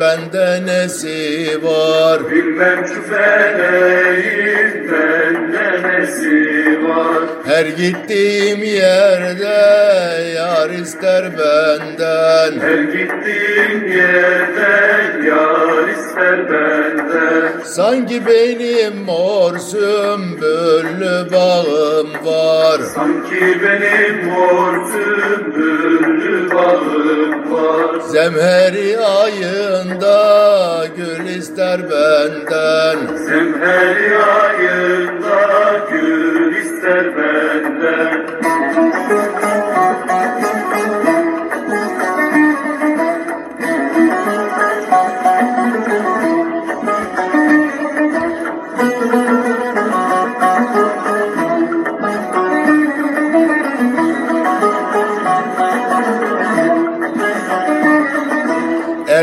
bende nesi var? Bilmem şu feleğin bende nesi var? Her gittiğim yerde yar ister benden. Her gittiğim yerde yar ister benden. Sanki benim mor sümbüllü bağım var. Sanki benim mor sümbüllü bağım Zemheri ayında gül ister benden. Zemheri ayında gül ister benden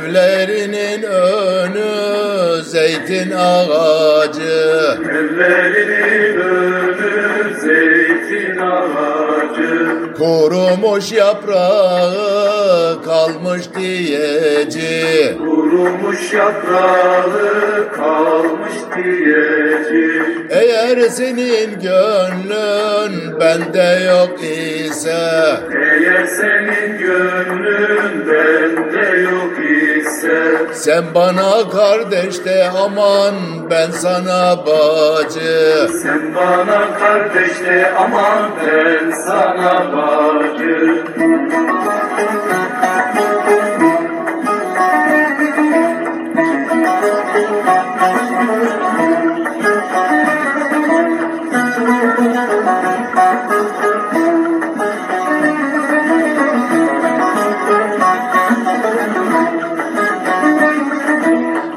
Evlerinin önü zeytin ağacı. Ellerinin önü zeytin ağacı. Kurumuş yaprağı kalmış diyeci. Kurumuş yaprağı kalmış diyecek Eğer senin gönlün bende yok ise. Eğer senin gönlün bende yok ise. Sen bana kardeş de aman ben sana bacı. Sen bana kardeş de aman ben sana bacı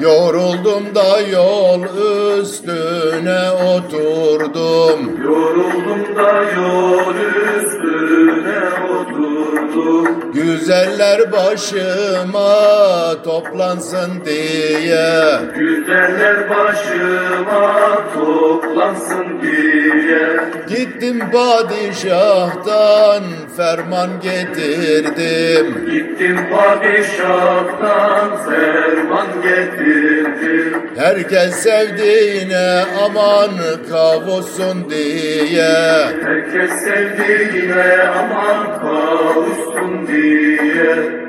Yoruldum da yol üstüne oturdum. Yoruldum da yol üstüne oturdum. Güzeller başıma toplansın diye. Güzeller başıma toplansın diye Gittim padişahtan ferman getirdim. Gittim padişahtan ferman getirdim. Herkes sevdiğine aman kavuşsun diye. Herkes sevdiğine aman kavuşsun diye